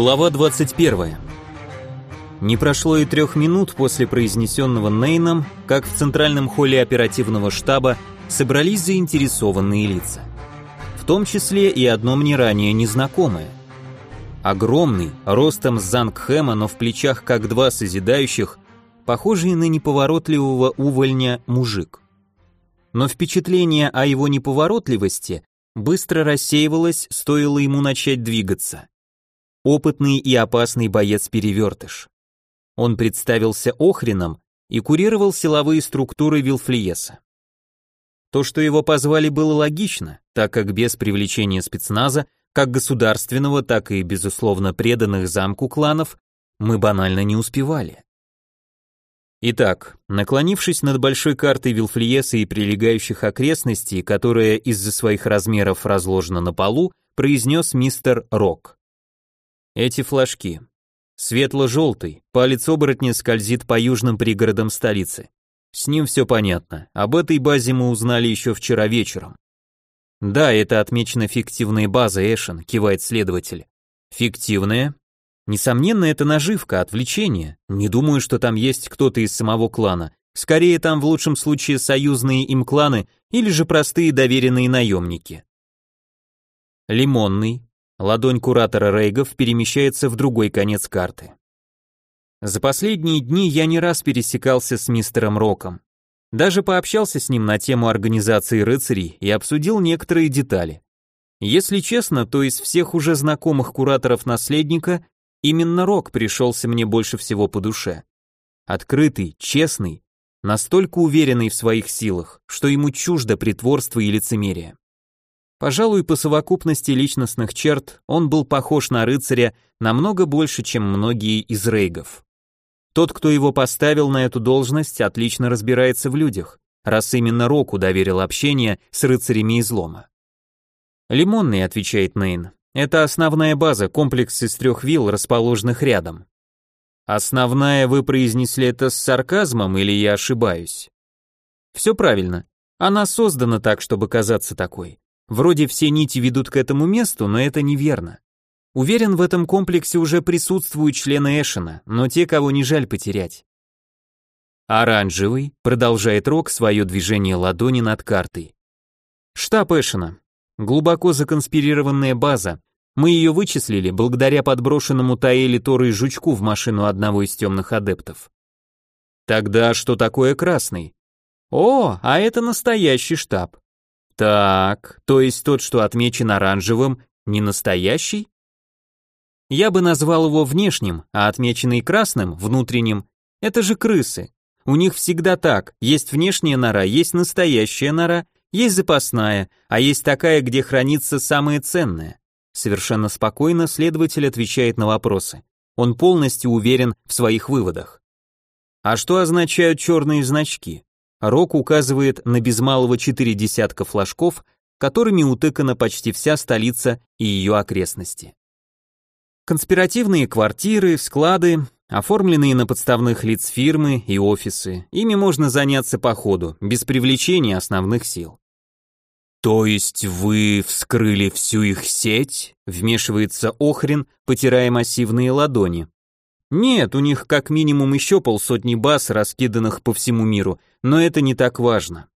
Глава 21. Не прошло и трех минут после произнесенного Нейном, как в центральном холле оперативного штаба собрались заинтересованные лица. В том числе и одно мне ранее незнакомое. Огромный, ростом с Зангхэма, но в плечах как два созидающих, похожий на неповоротливого увольня мужик. Но впечатление о его неповоротливости быстро рассеивалось, стоило ему начать двигаться. Опытный и опасный боец-перевертыш. Он представился Охрином и курировал силовые структуры Вилфлиеса. То, что его позвали, было логично, так как без привлечения спецназа, как государственного, так и, безусловно, преданных замку кланов, мы банально не успевали. Итак, наклонившись над большой картой Вилфлиеса и прилегающих окрестностей, которая из-за своих размеров разложена на полу, произнес мистер Рок. Эти флажки. Светло-желтый, палец оборотня скользит по южным пригородам столицы. С ним все понятно. Об этой базе мы узнали еще вчера вечером. Да, это отмечена фиктивная база Эшен, кивает следователь. Фиктивная? Несомненно, это наживка, отвлечение. Не думаю, что там есть кто-то из самого клана. Скорее, там в лучшем случае союзные им кланы или же простые доверенные наемники. Лимонный. Ладонь куратора Рейгов перемещается в другой конец карты. За последние дни я не раз пересекался с мистером Роком. Даже пообщался с ним на тему организации рыцарей и обсудил некоторые детали. Если честно, то из всех уже знакомых кураторов наследника Именно Рок пришелся мне больше всего по душе. Открытый, честный, настолько уверенный в своих силах, что ему чуждо притворство и лицемерие. Пожалуй, по совокупности личностных черт он был похож на рыцаря намного больше, чем многие из рейгов. Тот, кто его поставил на эту должность, отлично разбирается в людях, раз именно Року доверил общение с рыцарями излома. «Лимонный», — отвечает Нейн, это основная база, комплекс из трех вилл, расположенных рядом. Основная вы произнесли это с сарказмом или я ошибаюсь? Все правильно. Она создана так, чтобы казаться такой. Вроде все нити ведут к этому месту, но это неверно. Уверен, в этом комплексе уже присутствуют члены Эшена, но те, кого не жаль потерять. Оранжевый продолжает Рок свое движение ладони над картой. Штаб Эшена. Глубоко законспирированная база. Мы ее вычислили благодаря подброшенному Таэли Торы жучку в машину одного из темных адептов. Тогда что такое красный? О, а это настоящий штаб. Так, то есть тот, что отмечен оранжевым, не настоящий? Я бы назвал его внешним, а отмеченный красным, внутренним. Это же крысы. У них всегда так, есть внешняя нора, есть настоящая нора, есть запасная, а есть такая, где хранится самое ценное. Совершенно спокойно следователь отвечает на вопросы. Он полностью уверен в своих выводах. А что означают черные значки? Рок указывает на без малого четыре десятка флажков, которыми утыкана почти вся столица и ее окрестности. Конспиративные квартиры, склады, оформленные на подставных лиц фирмы и офисы, ими можно заняться по ходу, без привлечения основных сил. «То есть вы вскрыли всю их сеть?» — вмешивается Охрин, потирая массивные ладони. «Нет, у них как минимум еще полсотни баз, раскиданных по всему миру, но это не так важно».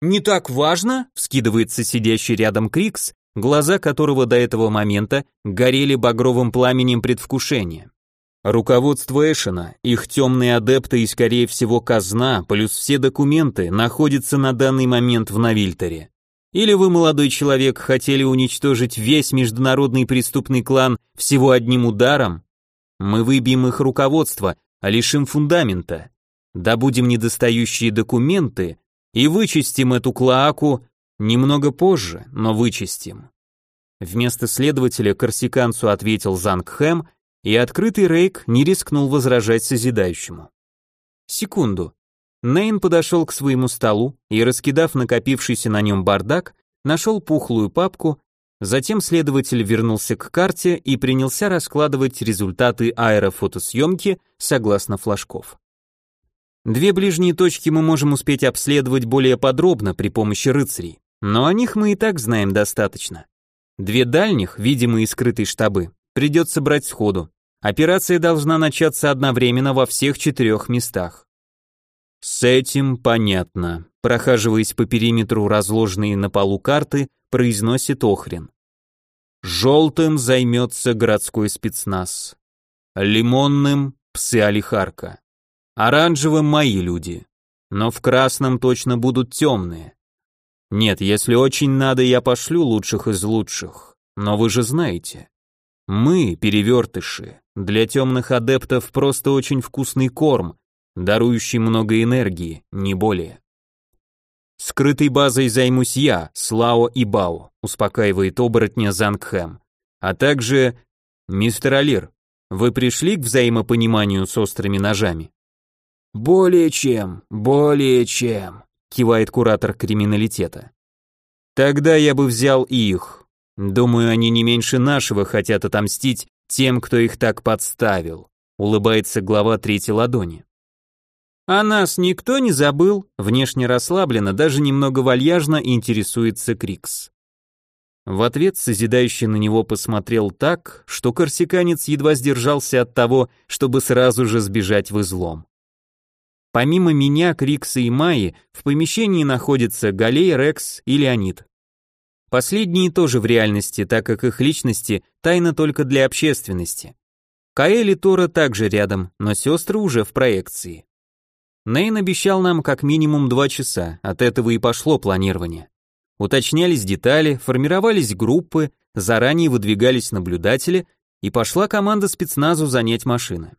«Не так важно?» — вскидывается сидящий рядом Крикс, глаза которого до этого момента горели багровым пламенем предвкушения. Руководство Эшена, их темные адепты и, скорее всего, казна, плюс все документы, находятся на данный момент в Навильтере. Или вы, молодой человек, хотели уничтожить весь международный преступный клан всего одним ударом? Мы выбьем их руководство, а лишим фундамента. Добудем недостающие документы и вычистим эту клоаку немного позже, но вычистим. Вместо следователя корсиканцу ответил Зангхэм, и открытый Рейк не рискнул возражать созидающему. Секунду. Нейн подошел к своему столу и, раскидав накопившийся на нем бардак, нашел пухлую папку, затем следователь вернулся к карте и принялся раскладывать результаты аэрофотосъемки согласно флажков. Две ближние точки мы можем успеть обследовать более подробно при помощи рыцарей, но о них мы и так знаем достаточно. Две дальних, видимые скрытые штабы, Придется брать сходу. Операция должна начаться одновременно во всех четырех местах. С этим понятно. Прохаживаясь по периметру разложенные на полу карты, произносит Охрин. Желтым займется городской спецназ. Лимонным – псы Алихарка. Оранжевым – мои люди. Но в красном точно будут темные. Нет, если очень надо, я пошлю лучших из лучших. Но вы же знаете. Мы, перевертыши, для темных адептов просто очень вкусный корм, дарующий много энергии, не более. Скрытой базой займусь я, Слао и Бао, успокаивает оборотня Зангхэм. А также... Мистер Алир, вы пришли к взаимопониманию с острыми ножами? Более чем, более чем, кивает куратор криминалитета. Тогда я бы взял и их. Думаю, они не меньше нашего хотят отомстить тем, кто их так подставил, улыбается глава третьей ладони. А нас никто не забыл, внешне расслабленно, даже немного вальяжно интересуется Крикс. В ответ созидающий на него посмотрел так, что корсиканец едва сдержался от того, чтобы сразу же сбежать в излом. Помимо меня, Крикса и Майи, в помещении находятся Галей, Рекс и Леонид. Последние тоже в реальности, так как их личности тайна только для общественности. Каэль и Тора также рядом, но сестры уже в проекции. Нейн обещал нам как минимум два часа, от этого и пошло планирование. Уточнялись детали, формировались группы, заранее выдвигались наблюдатели, и пошла команда спецназу занять машины.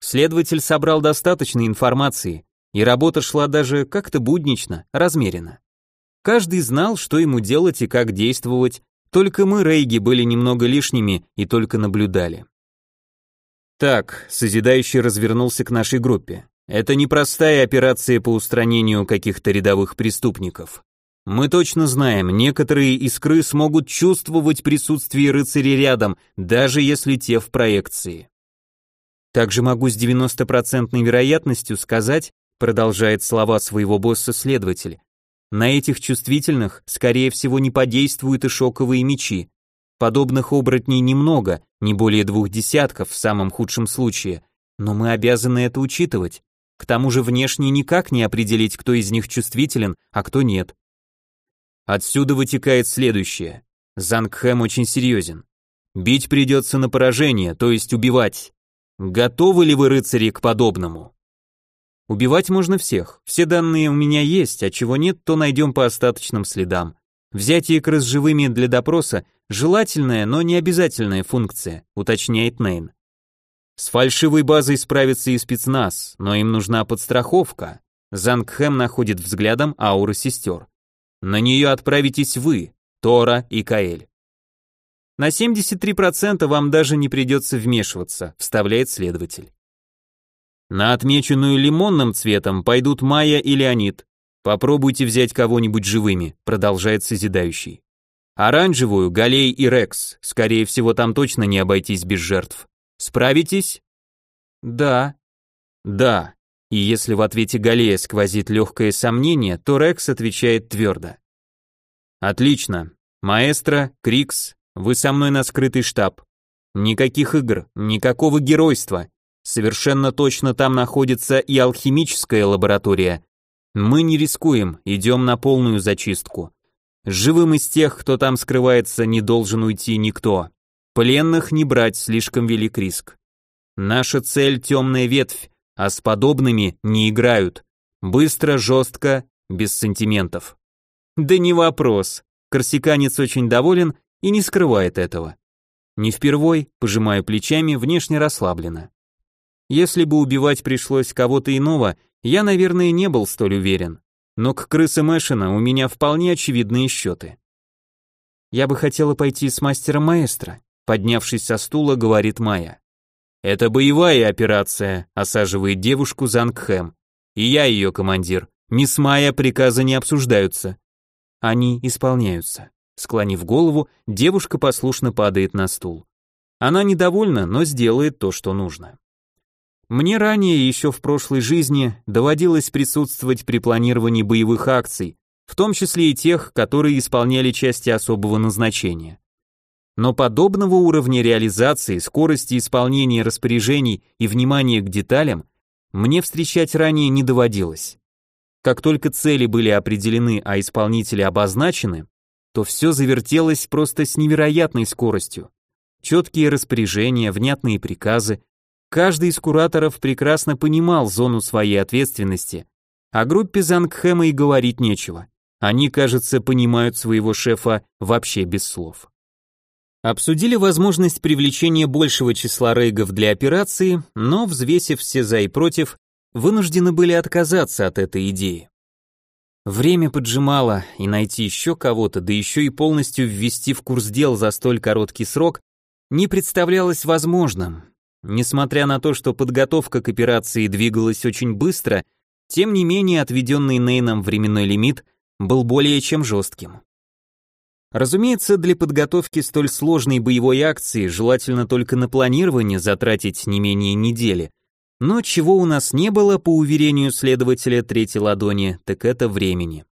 Следователь собрал достаточно информации, и работа шла даже как-то буднично, размеренно. Каждый знал, что ему делать и как действовать, только мы, Рейги, были немного лишними и только наблюдали. Так, Созидающий развернулся к нашей группе. Это не простая операция по устранению каких-то рядовых преступников. Мы точно знаем, некоторые из крыс могут чувствовать присутствие рыцарей рядом, даже если те в проекции. Также могу с 90% вероятностью сказать, продолжает слова своего босса следователь, на этих чувствительных, скорее всего, не подействуют и шоковые мечи. Подобных оборотней немного, не более двух десятков в самом худшем случае, но мы обязаны это учитывать. К тому же внешне никак не определить, кто из них чувствителен, а кто нет. Отсюда вытекает следующее. Зангхэм очень серьезен. Бить придется на поражение, то есть убивать. Готовы ли вы, рыцари, к подобному? Убивать можно всех. Все данные у меня есть, а чего нет, то найдем по остаточным следам. Взятие крыс живыми для допроса – желательная, но не обязательная функция, уточняет Нейн. С фальшивой базой справится и спецназ, но им нужна подстраховка. Зангхэм находит взглядом ауры сестер. На нее отправитесь вы, Тора и Каэль. На 73% вам даже не придется вмешиваться, вставляет следователь. На отмеченную лимонным цветом пойдут Майя и Леонид. Попробуйте взять кого-нибудь живыми, продолжает созидающий. Оранжевую, Галей и Рекс, скорее всего там точно не обойтись без жертв. Справитесь? Да. Да. И если в ответе Галея сквозит легкое сомнение, то Рекс отвечает твердо. Отлично. Маэстро, Крикс, вы со мной на скрытый штаб. Никаких игр, никакого геройства. Совершенно точно там находится и алхимическая лаборатория. Мы не рискуем, идем на полную зачистку. Живым из тех, кто там скрывается, не должен уйти никто. Пленных не брать, слишком велик риск. Наша цель темная ветвь, а с подобными не играют. Быстро, жестко, без сантиментов. Да не вопрос. Корсиканец очень доволен и не скрывает этого. Не впервой, пожимая плечами, внешне расслабленно. Если бы убивать пришлось кого-то иного, я, наверное, не был столь уверен. Но к крысам Эшена у меня вполне очевидные счеты. Я бы хотела пойти с мастером маэстро, Поднявшись со стула, говорит Майя. «Это боевая операция», — осаживает девушку Зангхэм. «И я ее командир. Мисс Майя приказы не обсуждаются». Они исполняются. Склонив голову, девушка послушно падает на стул. Она недовольна, но сделает то, что нужно. Мне ранее, еще в прошлой жизни, доводилось присутствовать при планировании боевых акций, в том числе и тех, которые исполняли части особого назначения. Но подобного уровня реализации, скорости исполнения распоряжений и внимания к деталям мне встречать ранее не доводилось. Как только цели были определены, а исполнители обозначены, то все завертелось просто с невероятной скоростью. Четкие распоряжения, внятные приказы. Каждый из кураторов прекрасно понимал зону своей ответственности, о группе Зангхэма и говорить нечего. Они, кажется, понимают своего шефа вообще без слов. Обсудили возможность привлечения большего числа рейгов для операции, но, взвесив все за и против, вынуждены были отказаться от этой идеи. Время поджимало, и найти еще кого-то, да еще и полностью ввести в курс дел за столь короткий срок, не представлялось возможным. Несмотря на то, что подготовка к операции двигалась очень быстро, тем не менее отведенный Нейном временной лимит был более чем жестким. Разумеется, для подготовки столь сложной боевой акции желательно только на планирование затратить не менее недели. Но чего у нас не было, по уверению следователя третьей ладони, так это времени.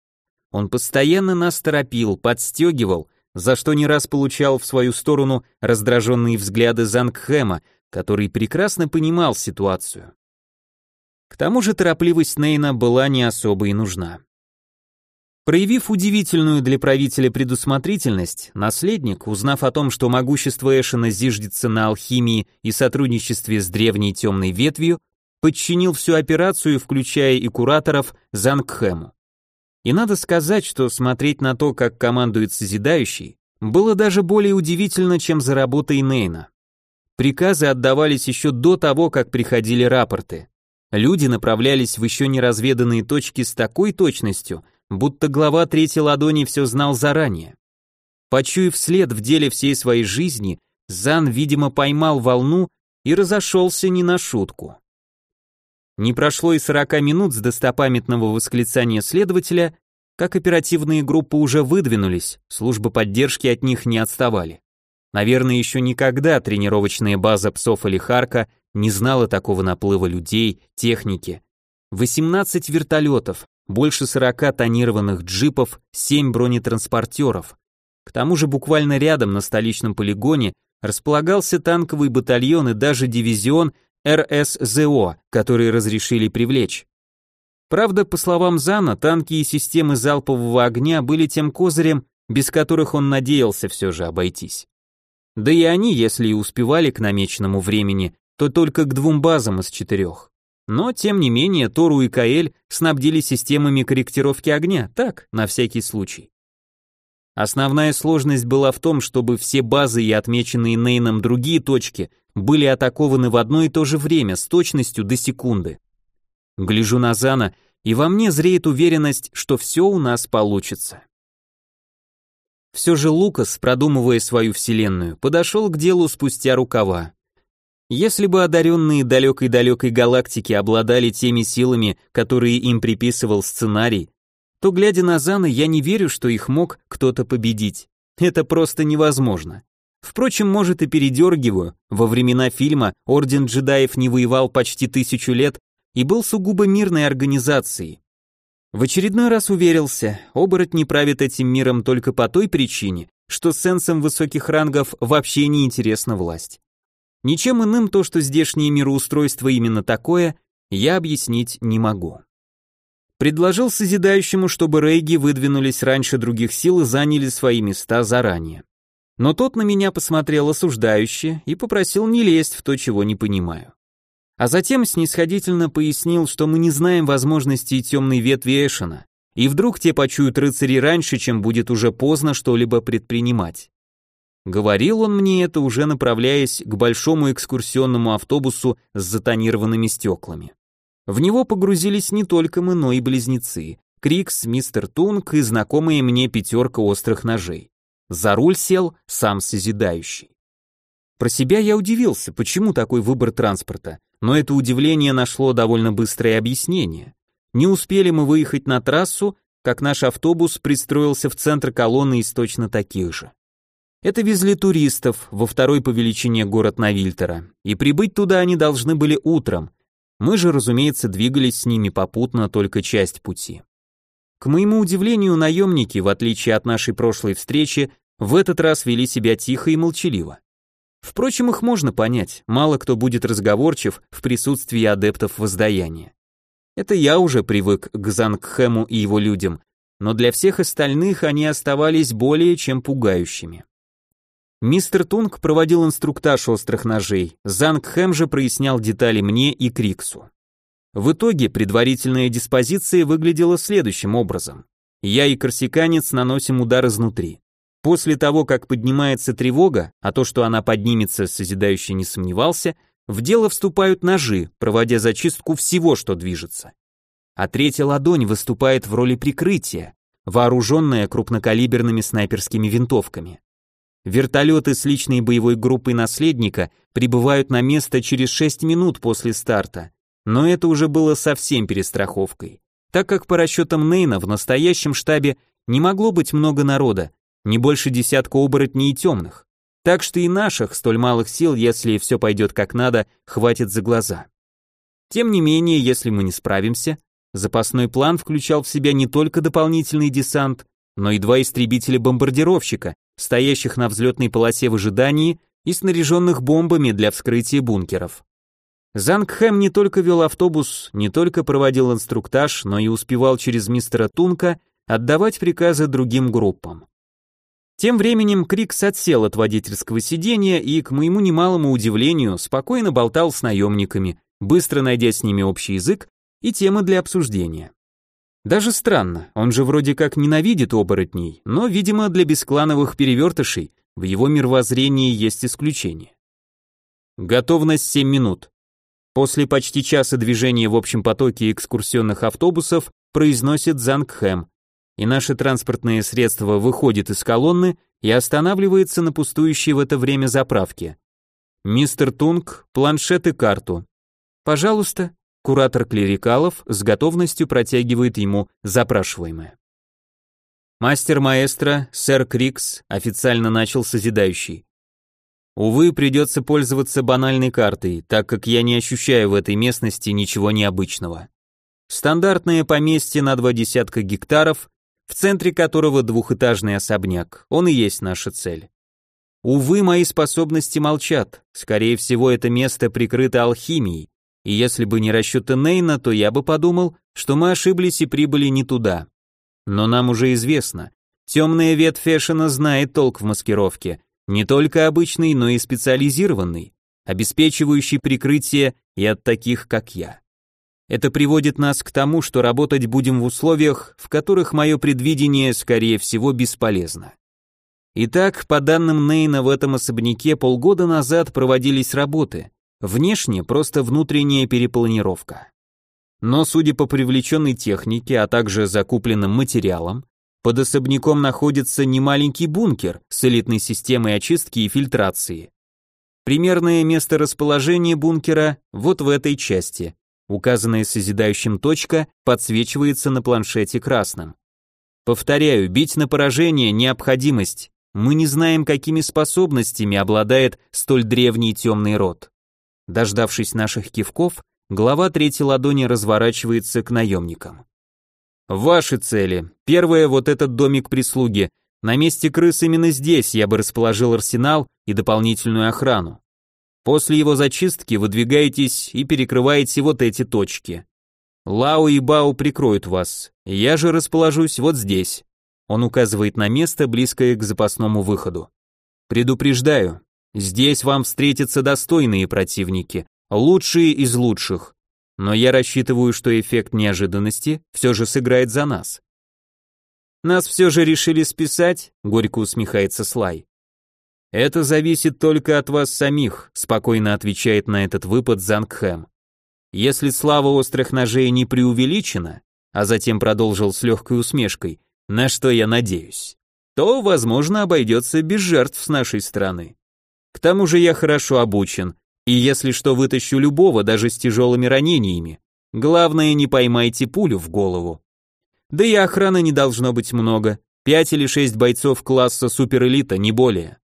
Он постоянно нас торопил, подстегивал, за что не раз получал в свою сторону раздраженные взгляды Зангхэма, который прекрасно понимал ситуацию. К тому же торопливость Нейна была не особо и нужна. Проявив удивительную для правителя предусмотрительность, наследник, узнав о том, что могущество Эшена зиждется на алхимии и сотрудничестве с древней темной ветвью, подчинил всю операцию, включая и кураторов, Зангхэму. И надо сказать, что смотреть на то, как командует Созидающий, было даже более удивительно, чем за работой Нейна. Приказы отдавались еще до того, как приходили рапорты. Люди направлялись в еще неразведанные точки с такой точностью, будто глава третьей ладони все знал заранее. Почуяв след в деле всей своей жизни, Зан, видимо, поймал волну и разошелся не на шутку. Не прошло и сорока минут с достопамятного восклицания следователя, как оперативные группы уже выдвинулись, службы поддержки от них не отставали. Наверное, еще никогда тренировочная база псов Алихарка не знала такого наплыва людей, техники. 18 вертолетов, больше 40 тонированных джипов, 7 бронетранспортеров. К тому же буквально рядом на столичном полигоне располагался танковый батальон и даже дивизион РСЗО, который разрешили привлечь. Правда, по словам Зана, танки и системы залпового огня были тем козырем, без которых он надеялся все же обойтись. Да и они, если и успевали к намеченному времени, то только к двум базам из четырех. Но, тем не менее, Тору и Каэль снабдили системами корректировки огня, так, на всякий случай. Основная сложность была в том, чтобы все базы и отмеченные Нейном другие точки были атакованы в одно и то же время с точностью до секунды. Гляжу на Зана, и во мне зреет уверенность, что все у нас получится. Все же Лукас, продумывая свою вселенную, подошел к делу спустя рукава. Если бы одаренные далекой-далекой галактики обладали теми силами, которые им приписывал сценарий, то, глядя на Зана, я не верю, что их мог кто-то победить. Это просто невозможно. Впрочем, может и передергиваю, во времена фильма Орден джедаев не воевал почти тысячу лет и был сугубо мирной организацией. В очередной раз уверился, оборотни правят этим миром только по той причине, что сенсам высоких рангов вообще не интересна власть. Ничем иным то, что здешнее мироустройство именно такое, я объяснить не могу. Предложил созидающему, чтобы рейги выдвинулись раньше других сил и заняли свои места заранее. Но тот на меня посмотрел осуждающе и попросил не лезть в то, чего не понимаю. А затем снисходительно пояснил, что мы не знаем возможностей темной ветви Эшена, и вдруг те почуют рыцари раньше, чем будет уже поздно что-либо предпринимать. Говорил он мне это, уже направляясь к большому экскурсионному автобусу с затонированными стеклами. В него погрузились не только мы, но и близнецы. Крикс, мистер Тунг и знакомая мне пятерка острых ножей. За руль сел сам созидающий. Про себя я удивился, почему такой выбор транспорта, но это удивление нашло довольно быстрое объяснение. Не успели мы выехать на трассу, как наш автобус пристроился в центр колонны из точно таких же. Это везли туристов во второй по величине город Навильтера, и прибыть туда они должны были утром. Мы же, разумеется, двигались с ними попутно только часть пути. К моему удивлению, наемники, в отличие от нашей прошлой встречи, в этот раз вели себя тихо и молчаливо. Впрочем, их можно понять, мало кто будет разговорчив в присутствии адептов воздаяния. Это я уже привык к Зангхэму и его людям, но для всех остальных они оставались более чем пугающими. Мистер Тунг проводил инструктаж острых ножей, Зангхэм же прояснял детали мне и Криксу. В итоге предварительная диспозиция выглядела следующим образом. Я и корсиканец наносим удар изнутри. После того, как поднимается тревога, а то, что она поднимется, созидающий не сомневался, в дело вступают ножи, проводя зачистку всего, что движется. А третья ладонь выступает в роли прикрытия, вооруженная крупнокалиберными снайперскими винтовками. Вертолеты с личной боевой группой наследника прибывают на место через 6 минут после старта, но это уже было совсем перестраховкой, так как по расчетам Нейна в настоящем штабе не могло быть много народа, не больше десятка оборотней и темных. Так что и наших, столь малых сил, если все пойдет как надо, хватит за глаза. Тем не менее, если мы не справимся, запасной план включал в себя не только дополнительный десант, но и два истребителя-бомбардировщика, стоящих на взлетной полосе в ожидании и снаряженных бомбами для вскрытия бункеров. Зангхэм не только вел автобус, не только проводил инструктаж, но и успевал через мистера Тунка отдавать приказы другим группам. Тем временем Крикс отсел от водительского сиденья и, к моему немалому удивлению, спокойно болтал с наемниками, быстро найдя с ними общий язык и темы для обсуждения. Даже странно, он же вроде как ненавидит оборотней, но, видимо, для бесклановых перевертышей в его мировоззрении есть исключение. Готовность 7 минут. После почти часа движения в общем потоке экскурсионных автобусов произносит Зангхэм, и наше транспортное средство выходит из колонны и останавливается на пустующей в это время заправке. Мистер Тунг, планшет и карту. Пожалуйста, куратор клерикалов с готовностью протягивает ему запрашиваемое. Мастер-маэстро, сэр Крикс, официально начал созидающий. Увы, придется пользоваться банальной картой, так как я не ощущаю в этой местности ничего необычного. Стандартное поместье на два десятка гектаров, в центре которого двухэтажный особняк. Он и есть наша цель. Увы, мои способности молчат. Скорее всего, это место прикрыто алхимией. И если бы не расчеты Нейна, то я бы подумал, что мы ошиблись и прибыли не туда. Но нам уже известно. Темная ветвь фэшена знает толк в маскировке. Не только обычный, но и специализированный, обеспечивающий прикрытие и от таких, как я. Это приводит нас к тому, что работать будем в условиях, в которых мое предвидение, скорее всего, бесполезно. Итак, по данным Нейна, в этом особняке полгода назад проводились работы. Внешне просто внутренняя перепланировка. Но, судя по привлеченной технике, а также закупленным материалам, под особняком находится немаленький бункер с элитной системой очистки и фильтрации. Примерное место расположения бункера вот в этой части. Указанная созидающим точка подсвечивается на планшете красным. Повторяю, бить на поражение – необходимость. Мы не знаем, какими способностями обладает столь древний темный род. Дождавшись наших кивков, глава третьей ладони разворачивается к наемникам. Ваши цели. Первое – вот этот домик прислуги. На месте крыс именно здесь я бы расположил арсенал и дополнительную охрану. После его зачистки выдвигаетесь и перекрываете вот эти точки. Лао и Бао прикроют вас. Я же расположусь вот здесь. Он указывает на место, близкое к запасному выходу. Предупреждаю, здесь вам встретятся достойные противники, лучшие из лучших. Но я рассчитываю, что эффект неожиданности все же сыграет за нас. Нас все же решили списать, горько усмехается Слай. Это зависит только от вас самих, спокойно отвечает на этот выпад Зангхэм. Если слава острых ножей не преувеличена, а затем продолжил с легкой усмешкой, на что я надеюсь, то, возможно, обойдется без жертв с нашей стороны. К тому же я хорошо обучен, и если что вытащу любого, даже с тяжелыми ранениями. Главное, не поймайте пулю в голову. Да и охраны не должно быть много, пять или шесть бойцов класса суперэлита, не более.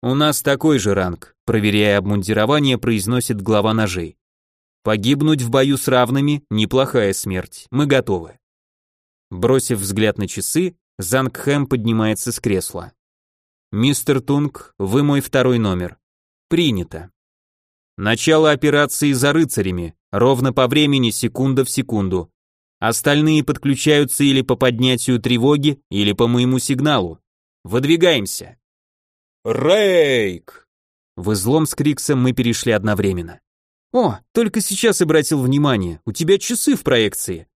«У нас такой же ранг», проверяя обмундирование, произносит глава ножей. «Погибнуть в бою с равными – неплохая смерть, мы готовы». Бросив взгляд на часы, Зангхэм поднимается с кресла. Мистер Тунг, вы мой второй номер. Принято. Начало операции за рыцарями, ровно по времени секунда в секунду. Остальные подключаются или по поднятию тревоги, или по моему сигналу. Выдвигаемся. Рейк! В излом с Криксом мы перешли одновременно. О, только сейчас обратил внимание, у тебя часы в проекции.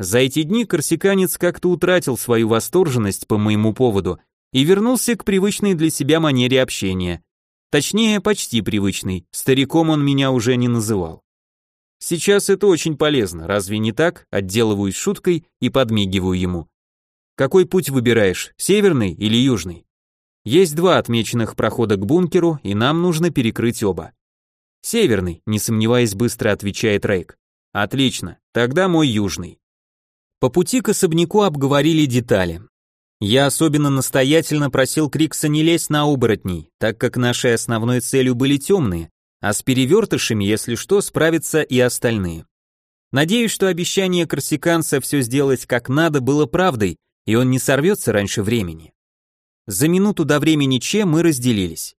За эти дни корсиканец как-то утратил свою восторженность по моему поводу и вернулся к привычной для себя манере общения. Точнее, почти привычный, стариком он меня уже не называл. Сейчас это очень полезно, разве не так? Отделываюсь шуткой и подмигиваю ему. Какой путь выбираешь, северный или южный? Есть два отмеченных прохода к бункеру, и нам нужно перекрыть оба. Северный, не сомневаясь, быстро отвечает Рейк. Отлично, тогда мой южный. По пути к особняку обговорили детали. Я особенно настоятельно просил Крикса не лезть на оборотней, так как нашей основной целью были темные, а с перевертышами, если что, справятся и остальные. Надеюсь, что обещание корсиканца все сделать как надо было правдой, и он не сорвется раньше времени. За минуту до времени Че мы разделились.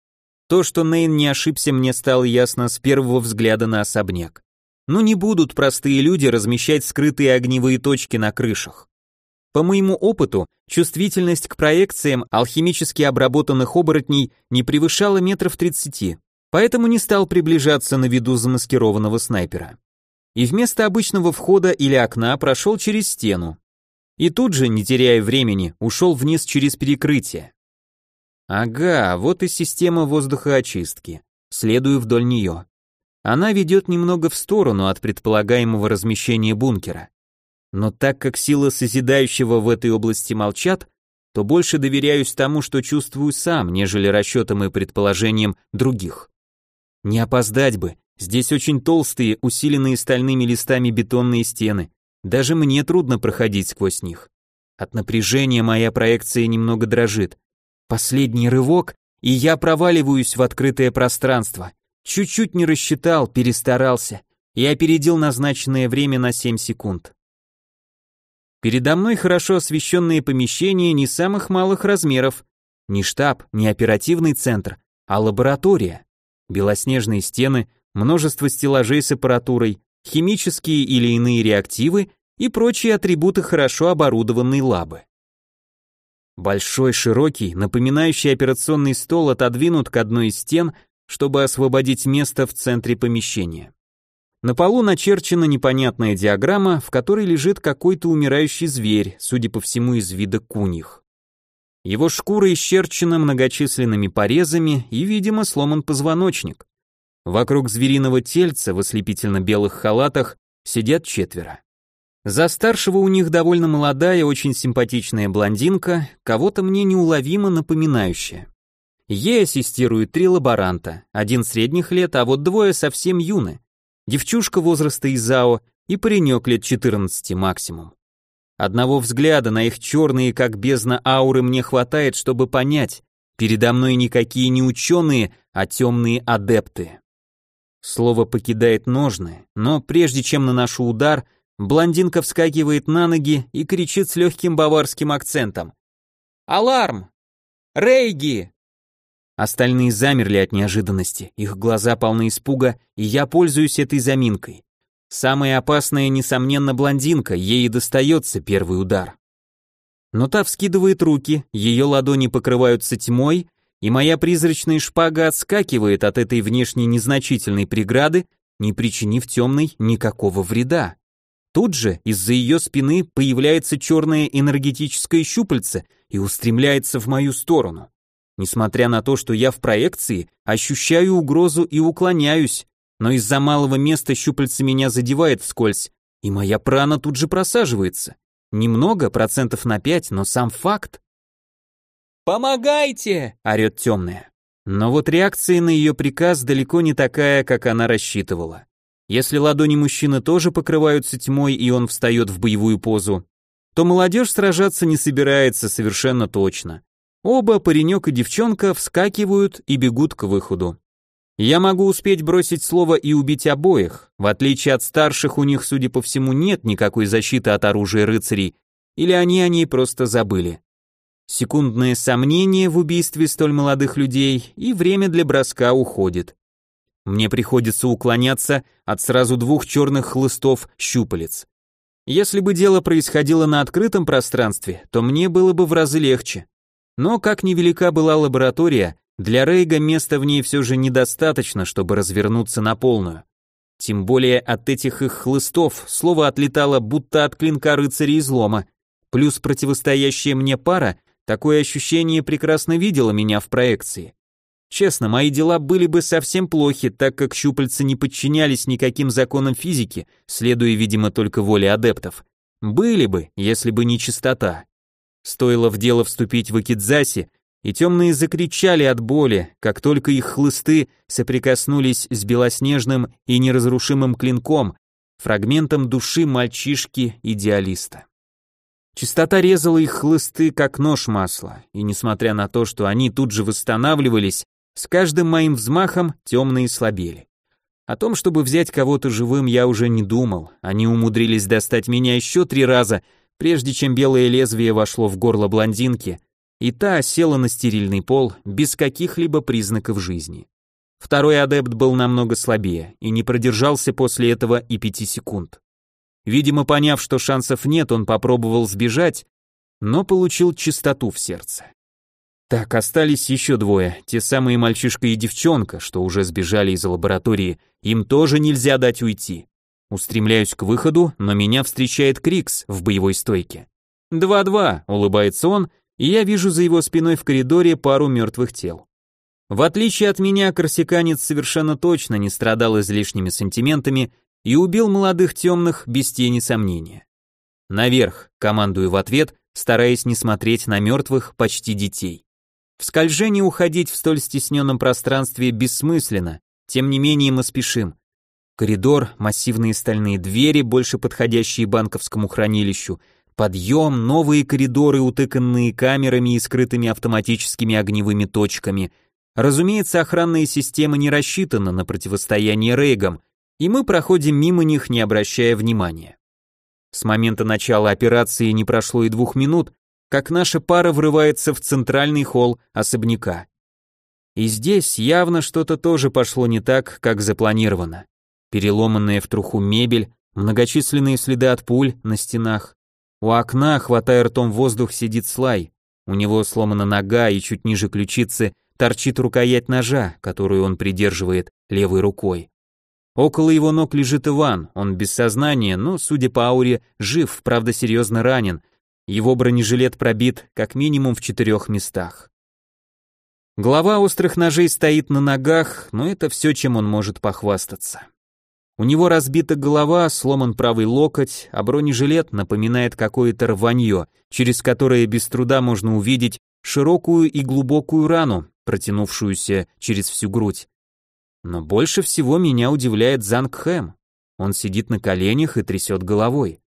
То, что Нейн не ошибся, мне стало ясно с первого взгляда на особняк. Но не будут простые люди размещать скрытые огневые точки на крышах. По моему опыту, чувствительность к проекциям алхимически обработанных оборотней не превышала метров тридцати поэтому не стал приближаться на виду замаскированного снайпера. И вместо обычного входа или окна прошел через стену. И тут же, не теряя времени, ушел вниз через перекрытие. Ага, вот и система воздухоочистки. Следую вдоль нее. Она ведет немного в сторону от предполагаемого размещения бункера. Но так как силы созидающего в этой области молчат, то больше доверяюсь тому, что чувствую сам, нежели расчетам и предположениям других. Не опоздать бы. Здесь очень толстые, усиленные стальными листами бетонные стены. Даже мне трудно проходить сквозь них. От напряжения моя проекция немного дрожит. Последний рывок, и я проваливаюсь в открытое пространство. Чуть-чуть не рассчитал, перестарался и опередил назначенное время на 7 секунд. Передо мной хорошо освещенное помещение не самых малых размеров. Не штаб, не оперативный центр, а лаборатория белоснежные стены, множество стеллажей с аппаратурой, химические или иные реактивы и прочие атрибуты хорошо оборудованной лабы. Большой, широкий, напоминающий операционный стол отодвинут к одной из стен, чтобы освободить место в центре помещения. На полу начерчена непонятная диаграмма, в которой лежит какой-то умирающий зверь, судя по всему из вида куних. Его шкура исчерчена многочисленными порезами и, видимо, сломан позвоночник. Вокруг звериного тельца в ослепительно-белых халатах сидят четверо. За старшего у них довольно молодая, очень симпатичная блондинка, кого-то мне неуловимо напоминающая. Ей ассистируют три лаборанта, один средних лет, а вот двое совсем юны. Девчушка возраста Изао и паренек лет 14 максимум. Одного взгляда на их черные, как бездна ауры, мне хватает, чтобы понять, передо мной никакие не ученые, а темные адепты. Слово покидает ножны, но прежде чем наношу удар, блондинка вскакивает на ноги и кричит с легким баварским акцентом. «Аларм! Рейги!» Остальные замерли от неожиданности, их глаза полны испуга, и я пользуюсь этой заминкой. Самая опасная, несомненно, блондинка, ей и достается первый удар. Но та вскидывает руки, ее ладони покрываются тьмой, и моя призрачная шпага отскакивает от этой внешне незначительной преграды, не причинив темной никакого вреда. Тут же из-за ее спины появляется черное энергетическое щупальце и устремляется в мою сторону. Несмотря на то, что я в проекции, ощущаю угрозу и уклоняюсь, но из-за малого места щупальца меня задевает вскользь, и моя прана тут же просаживается. Немного, процентов на пять, но сам факт. «Помогайте!» — орет темная. Но вот реакция на ее приказ далеко не такая, как она рассчитывала. Если ладони мужчины тоже покрываются тьмой, и он встает в боевую позу, то молодежь сражаться не собирается совершенно точно. Оба, паренек и девчонка, вскакивают и бегут к выходу. Я могу успеть бросить слово и убить обоих. В отличие от старших, у них, судя по всему, нет никакой защиты от оружия рыцарей, или они о ней просто забыли. Секундное сомнение в убийстве столь молодых людей, и время для броска уходит. Мне приходится уклоняться от сразу двух черных хлыстов щупалец. Если бы дело происходило на открытом пространстве, то мне было бы в разы легче. Но как невелика была лаборатория, для Рейга места в ней все же недостаточно, чтобы развернуться на полную. Тем более от этих их хлыстов слово отлетало будто от клинка рыцаря излома, плюс противостоящая мне пара Такое ощущение прекрасно видела меня в проекции. Честно, мои дела были бы совсем плохи, так как щупальца не подчинялись никаким законам физики, следуя, видимо, только воле адептов. Были бы, если бы не чистота. Стоило в дело вступить в Акидзаси, и темные закричали от боли, как только их хлысты соприкоснулись с белоснежным и неразрушимым клинком, фрагментом души мальчишки-идеалиста. Чистота резала их хлысты, как нож масла, и несмотря на то, что они тут же восстанавливались, с каждым моим взмахом темные слабели. О том, чтобы взять кого-то живым, я уже не думал. Они умудрились достать меня еще три раза, прежде чем белое лезвие вошло в горло блондинки, и та села на стерильный пол без каких-либо признаков жизни. Второй адепт был намного слабее и не продержался после этого и пяти секунд. Видимо, поняв, что шансов нет, он попробовал сбежать, но получил чистоту в сердце. Так, остались еще двое, те самые мальчишка и девчонка, что уже сбежали из лаборатории, им тоже нельзя дать уйти. Устремляюсь к выходу, но меня встречает Крикс в боевой стойке. «Два-два», — улыбается он, и я вижу за его спиной в коридоре пару мертвых тел. В отличие от меня, корсиканец совершенно точно не страдал излишними сантиментами и убил молодых темных без тени сомнения. Наверх, командую в ответ, стараясь не смотреть на мертвых почти детей. В скольжении уходить в столь стесненном пространстве бессмысленно, тем не менее мы спешим. Коридор, массивные стальные двери, больше подходящие банковскому хранилищу, подъем, новые коридоры, утыканные камерами и скрытыми автоматическими огневыми точками. Разумеется, охранная система не рассчитана на противостояние рейгам, и мы проходим мимо них, не обращая внимания. С момента начала операции не прошло и двух минут, как наша пара врывается в центральный холл особняка. И здесь явно что-то тоже пошло не так, как запланировано. Переломанная в труху мебель, многочисленные следы от пуль на стенах. У окна, хватая ртом воздух, сидит Слай. У него сломана нога и чуть ниже ключицы торчит рукоять ножа, которую он придерживает левой рукой. Около его ног лежит Иван, он без сознания, но, судя по ауре, жив, правда серьезно ранен. Его бронежилет пробит как минимум в четырех местах. Глава острых ножей стоит на ногах, но это все, чем он может похвастаться. У него разбита голова, сломан правый локоть, а бронежилет напоминает какое-то рванье, через которое без труда можно увидеть широкую и глубокую рану, протянувшуюся через всю грудь. Но больше всего меня удивляет Занг Хэм. Он сидит на коленях и трясет головой.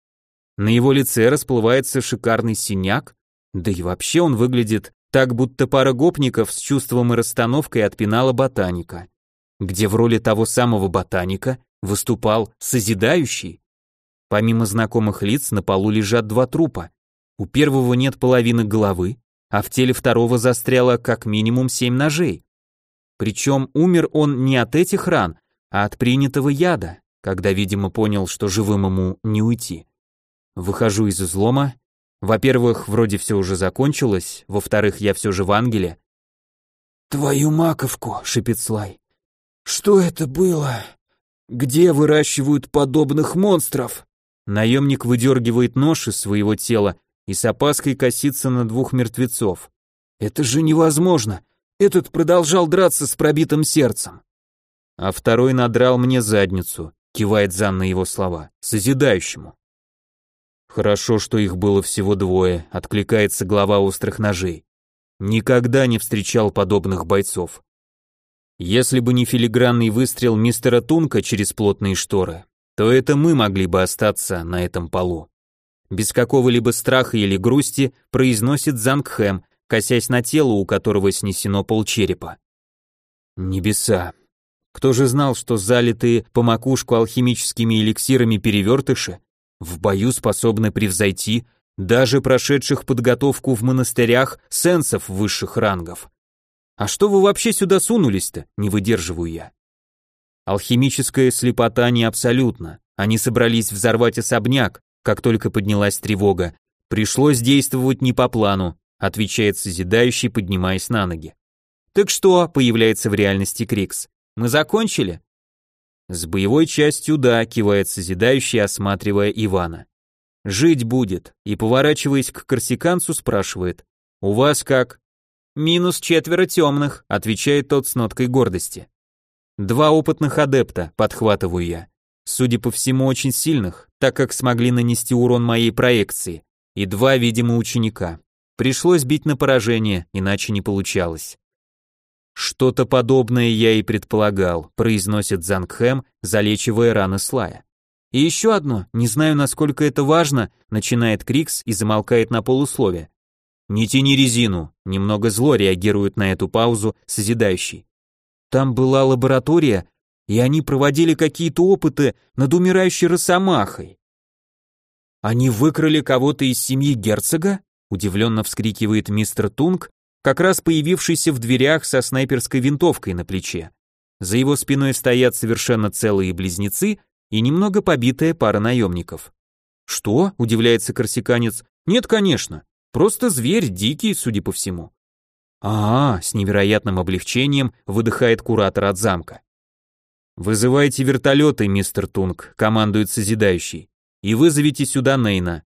На его лице расплывается шикарный синяк, да и вообще он выглядит так, будто пара гопников с чувством и расстановкой отпинала ботаника, где в роли того самого ботаника выступал созидающий. Помимо знакомых лиц на полу лежат два трупа. У первого нет половины головы, а в теле второго застряло как минимум семь ножей. Причем умер он не от этих ран, а от принятого яда, когда, видимо, понял, что живым ему не уйти. Выхожу из излома. Во-первых, вроде все уже закончилось, во-вторых, я все же в ангеле. «Твою маковку!» — шипит Слай. «Что это было? Где выращивают подобных монстров?» Наемник выдергивает нож из своего тела и с опаской косится на двух мертвецов. «Это же невозможно! Этот продолжал драться с пробитым сердцем. А второй надрал мне задницу, кивает Зан на его слова, созидающему. Хорошо, что их было всего двое, откликается глава острых ножей. Никогда не встречал подобных бойцов. Если бы не филигранный выстрел мистера Тунка через плотные шторы, то это мы могли бы остаться на этом полу. Без какого-либо страха или грусти произносит Зангхэм, косясь на тело, у которого снесено полчерепа. Небеса. Кто же знал, что залитые по макушку алхимическими эликсирами перевертыши в бою способны превзойти даже прошедших подготовку в монастырях сенсов высших рангов. А что вы вообще сюда сунулись-то? Не выдерживаю я. Алхимическая слепота не абсолютно. Они собрались взорвать особняк, как только поднялась тревога. Пришлось действовать не по плану, отвечает созидающий, поднимаясь на ноги. Так что, появляется в реальности Крикс. Мы закончили? С боевой частью да, кивает созидающий, осматривая Ивана. Жить будет, и поворачиваясь к корсиканцу, спрашивает. У вас как? Минус четверо темных, отвечает тот с ноткой гордости. Два опытных адепта, подхватываю я. Судя по всему, очень сильных, так как смогли нанести урон моей проекции. И два, видимо, ученика. Пришлось бить на поражение, иначе не получалось. Что-то подобное я и предполагал, произносит Зангхэм, залечивая раны Слая. И еще одно, не знаю, насколько это важно, начинает Крикс и замолкает на полуслове. Не тяни резину, немного зло реагирует на эту паузу созидающий. Там была лаборатория, и они проводили какие-то опыты над умирающей росомахой. Они выкрали кого-то из семьи герцога? Удивленно вскрикивает мистер Тунг, как раз появившийся в дверях со снайперской винтовкой на плече. За его спиной стоят совершенно целые близнецы и немного побитая пара наемников. «Что?» – удивляется корсиканец. «Нет, конечно. Просто зверь дикий, судя по всему». А, -а, а с невероятным облегчением выдыхает куратор от замка. «Вызывайте вертолеты, мистер Тунг», — командует созидающий, «и вызовите сюда Нейна».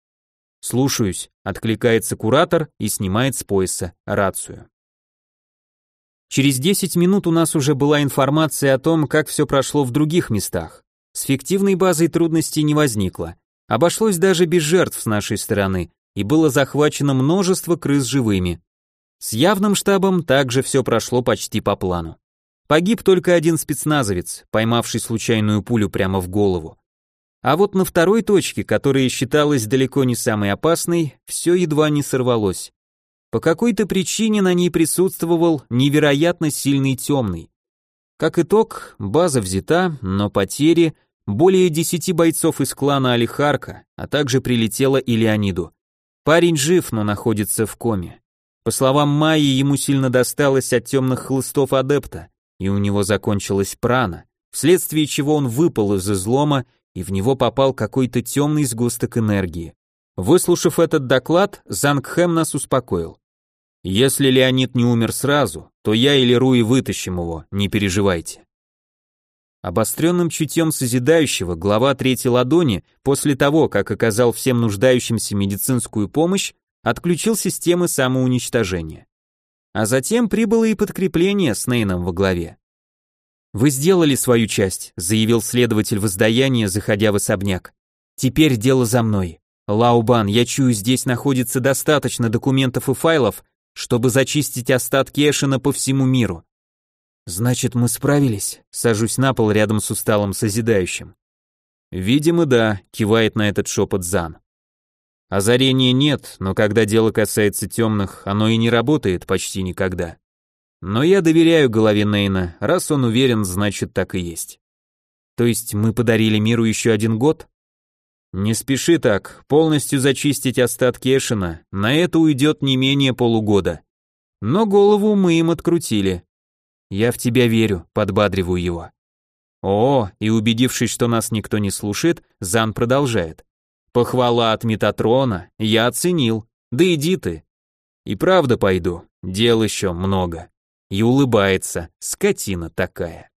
«Слушаюсь», — откликается куратор и снимает с пояса рацию. Через 10 минут у нас уже была информация о том, как все прошло в других местах. С фиктивной базой трудностей не возникло. Обошлось даже без жертв с нашей стороны, и было захвачено множество крыс живыми. С явным штабом также все прошло почти по плану. Погиб только один спецназовец, поймавший случайную пулю прямо в голову. А вот на второй точке, которая считалась далеко не самой опасной, все едва не сорвалось. По какой-то причине на ней присутствовал невероятно сильный темный. Как итог, база взята, но потери более десяти бойцов из клана Алихарка, а также прилетела и Леониду. Парень жив, но находится в коме. По словам Майи, ему сильно досталось от темных хлыстов адепта, и у него закончилась прана, вследствие чего он выпал из излома, и в него попал какой-то темный сгусток энергии. Выслушав этот доклад, Зангхэм нас успокоил. Если Леонид не умер сразу, то я или Руи вытащим его, не переживайте. Обостренным чутьем созидающего глава третьей ладони, после того, как оказал всем нуждающимся медицинскую помощь, отключил системы самоуничтожения. А затем прибыло и подкрепление с Нейном во главе. «Вы сделали свою часть», — заявил следователь воздаяния, заходя в особняк. «Теперь дело за мной. Лаубан, я чую, здесь находится достаточно документов и файлов, чтобы зачистить остатки Эшена по всему миру». «Значит, мы справились?» Сажусь на пол рядом с усталым созидающим. «Видимо, да», — кивает на этот шепот Зан. Озарения нет, но когда дело касается темных, оно и не работает почти никогда. Но я доверяю голове Нейна, раз он уверен, значит так и есть. То есть мы подарили миру еще один год? Не спеши так, полностью зачистить остатки Эшена, на это уйдет не менее полугода. Но голову мы им открутили. Я в тебя верю, подбадриваю его. О, и убедившись, что нас никто не слушает, Зан продолжает. Похвала от Метатрона, я оценил. Да иди ты. И правда пойду, дел еще много. И улыбается, скотина такая.